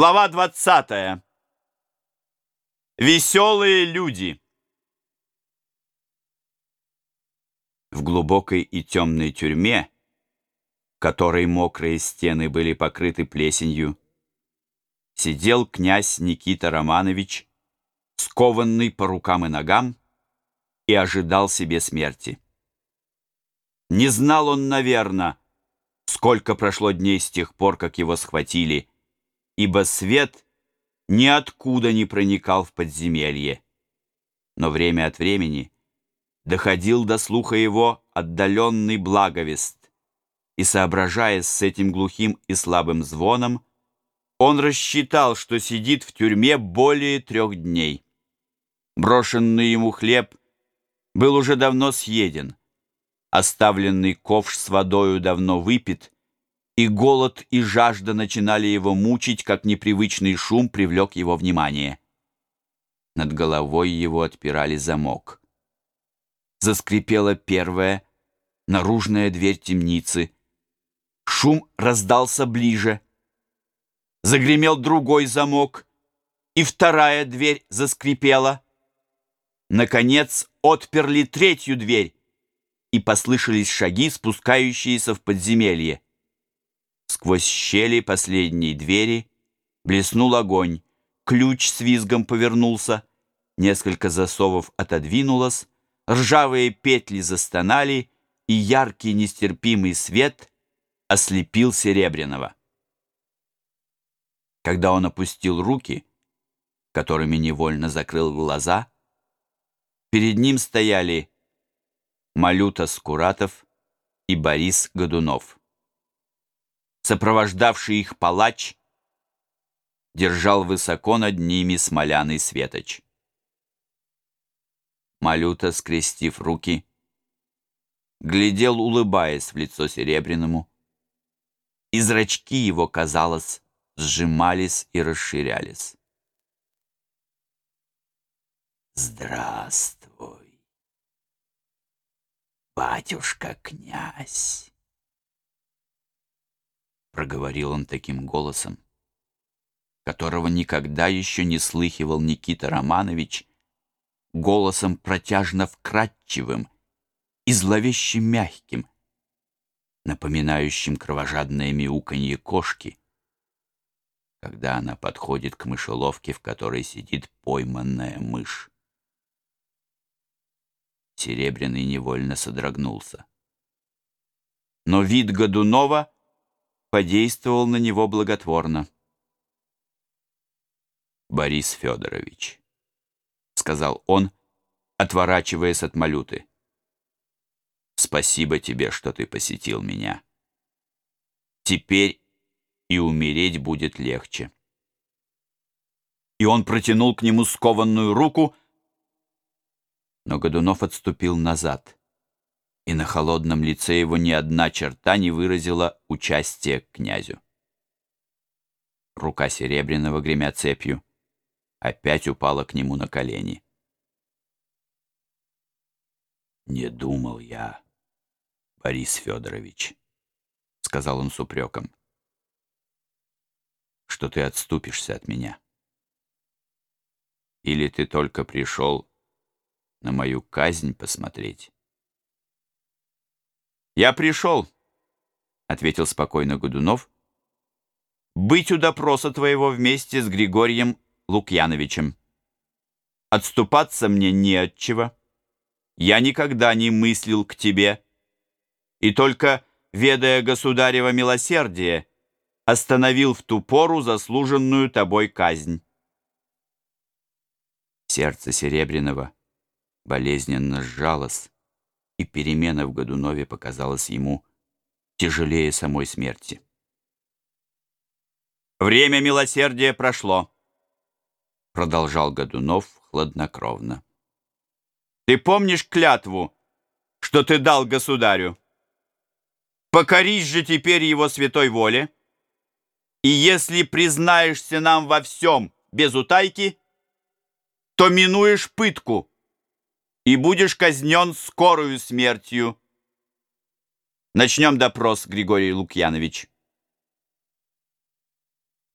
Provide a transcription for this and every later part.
Глава 20. Веселые люди. В глубокой и темной тюрьме, которой мокрые стены были покрыты плесенью, сидел князь Никита Романович, скованный по рукам и ногам, и ожидал себе смерти. Не знал он, наверное, сколько прошло дней с тех пор, как его схватили, ибо свет ниоткуда не проникал в подземелье. Но время от времени доходил до слуха его отдаленный благовест, и, соображая с этим глухим и слабым звоном, он рассчитал, что сидит в тюрьме более трех дней. Брошенный ему хлеб был уже давно съеден, оставленный ковш с водою давно выпит — и голод, и жажда начинали его мучить, как непривычный шум привлек его внимание. Над головой его отпирали замок. Заскрипела первая, наружная дверь темницы. Шум раздался ближе. Загремел другой замок, и вторая дверь заскрипела. Наконец отперли третью дверь, и послышались шаги, спускающиеся в подземелье. Сквозь щели последней двери блеснул огонь. Ключ с визгом повернулся. Несколько засовов отодвинулось. Ржавые петли застонали, и яркий нестерпимый свет ослепил Серебряного. Когда он опустил руки, которыми невольно закрыл глаза, перед ним стояли Малюта Скуратов и Борис Годунов сопровождавший их палач, держал высоко над ними смоляный светоч. Малюта, скрестив руки, глядел, улыбаясь в лицо Серебряному, и зрачки его, казалось, сжимались и расширялись. «Здравствуй, батюшка-князь!» Проговорил он таким голосом, которого никогда еще не слыхивал Никита Романович, голосом протяжно вкрадчивым и зловеще мягким, напоминающим кровожадное мяуканье кошки, когда она подходит к мышеловке, в которой сидит пойманная мышь. Серебряный невольно содрогнулся. Но вид Годунова — подействовал на него благотворно. «Борис Федорович», — сказал он, отворачиваясь от Малюты, — «спасибо тебе, что ты посетил меня. Теперь и умереть будет легче». И он протянул к нему скованную руку, но Годунов отступил назад — и на холодном лице его ни одна черта не выразила участия к князю. Рука Серебряного, гремя цепью, опять упала к нему на колени. «Не думал я, Борис Федорович», — сказал он с упреком, — «что ты отступишься от меня. Или ты только пришел на мою казнь посмотреть?» «Я пришел», — ответил спокойно Годунов, «быть у допроса твоего вместе с Григорием Лукьяновичем. Отступаться мне не от чего. Я никогда не мыслил к тебе, и только, ведая государево милосердие, остановил в ту пору заслуженную тобой казнь». Сердце Серебряного болезненно сжалось, и перемена в Годунове показалась ему тяжелее самой смерти. «Время милосердия прошло», — продолжал Годунов хладнокровно. «Ты помнишь клятву, что ты дал государю? Покорись же теперь его святой воле, и если признаешься нам во всем без утайки, то минуешь пытку» и будешь казнен скорую смертью. Начнем допрос, Григорий Лукьянович.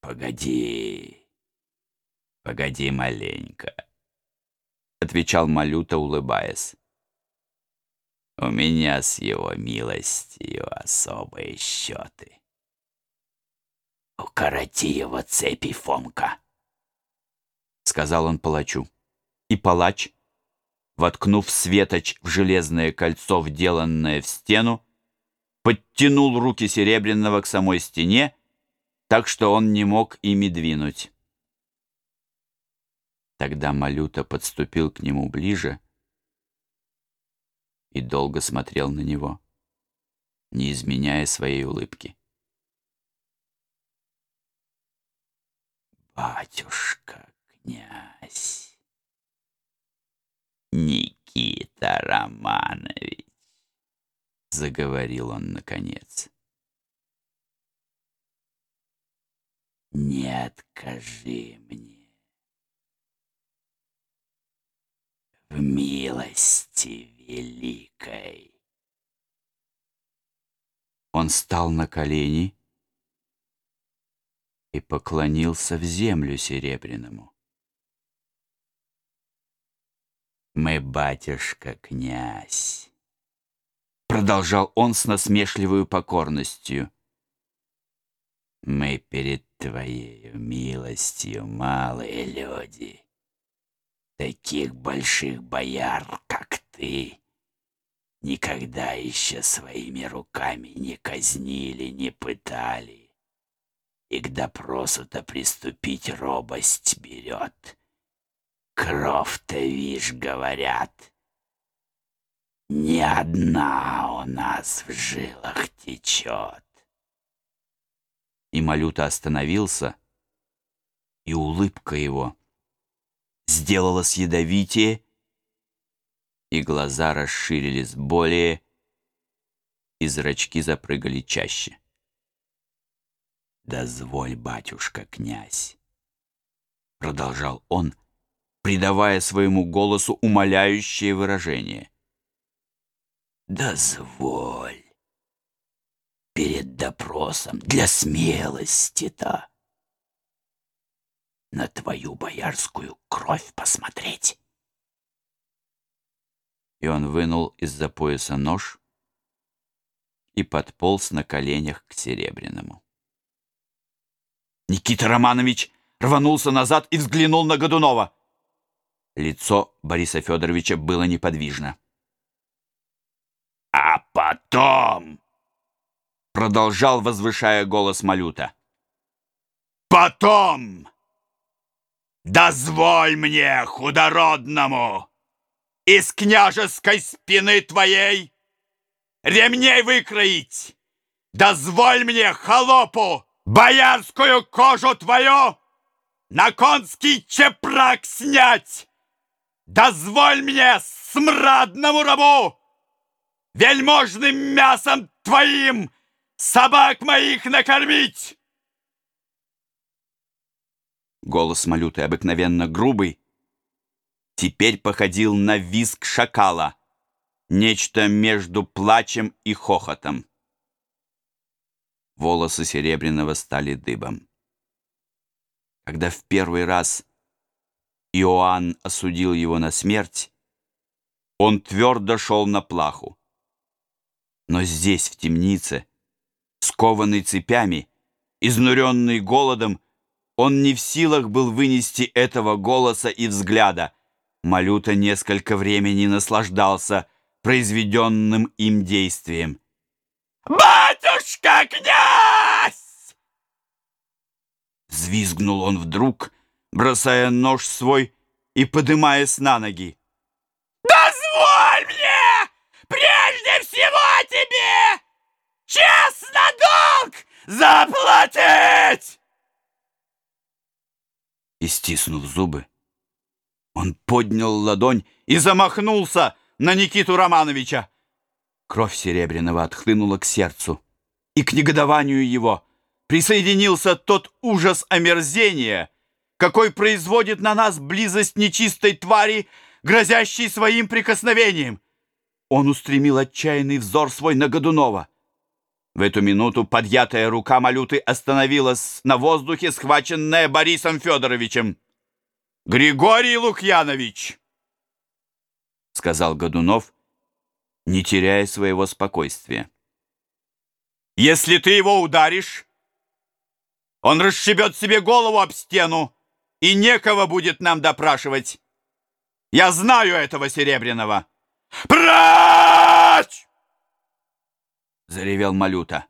«Погоди, погоди маленько», — отвечал Малюта, улыбаясь. «У меня с его милостью особые счеты». «Укороти его цепи, Фомка», — сказал он палачу. И палач, воткнув светоч в железное кольцо, вделанное в стену, подтянул руки Серебряного к самой стене, так что он не мог ими двинуть. Тогда Малюта подступил к нему ближе и долго смотрел на него, не изменяя своей улыбки. «Батюшка, князь, Никита Романович!» заговорил он наконец. Не откажи мне в милости великой. Он стал на колени и поклонился в землю серебряному. Мы, батюшка, князь, продолжал он с насмешливой покорностью. Мы перед твоей милостью, малые люди, таких больших бояр, как ты, никогда еще своими руками не казнили, не пытали. И к допросу-то приступить робость берет. Кровь-то, вишь, говорят, не одна у нас в жилах течет. И Малюта остановился, и улыбка его сделалась ядовитее, и глаза расширились более, и зрачки запрыгали чаще. «Дозволь, батюшка, князь!» Продолжал он, придавая своему голосу умоляющее выражение — Дозволь. Перед допросом для смелости-то на твою боярскую кровь посмотреть. И он вынул из-за пояса нож и подполз на коленях к Серебряному. Никита Романович рванулся назад и взглянул на Годунова. Лицо Бориса Федоровича было неподвижно. А потом, продолжал, возвышая голос Малюта, потом! Дозволь мне, худородному, из княжеской спины твоей ремней выкроить, дозволь мне, холопу, боярскую кожу твою на конский чепрак снять, дозволь мне, смрадному рабу, вельможным мясом твоим собак моих накормить!» Голос Малюты, обыкновенно грубый, теперь походил на визг шакала, нечто между плачем и хохотом. Волосы Серебряного стали дыбом. Когда в первый раз Иоанн осудил его на смерть, он твердо шел на плаху. Но здесь, в темнице, скованный цепями, изнуренный голодом, он не в силах был вынести этого голоса и взгляда. Малюта несколько времени наслаждался произведенным им действием. «Батюшка, князь!» Взвизгнул он вдруг, бросая нож свой и подымаясь на ноги. «Дозволь мне прежде всего тебе честно долг заплатить!» И стиснув зубы, он поднял ладонь и замахнулся на Никиту Романовича. Кровь Серебряного отхлынула к сердцу, и к негодованию его присоединился тот ужас омерзения, какой производит на нас близость нечистой твари, грозящей своим прикосновением. Он устремил отчаянный взор свой на Годунова. В эту минуту подъятая рука Малюты остановилась на воздухе, схваченная Борисом Федоровичем. «Григорий Лукьянович!» — сказал Годунов, не теряя своего спокойствия. «Если ты его ударишь, он расшибет себе голову об стену, и некого будет нам допрашивать. Я знаю этого Серебряного!» «Прочь!» — заревел Малюта.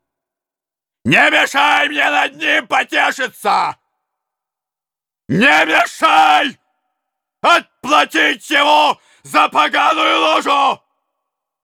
«Не мешай мне над ним потешиться! Не мешай отплатить ему за поганую ложу!»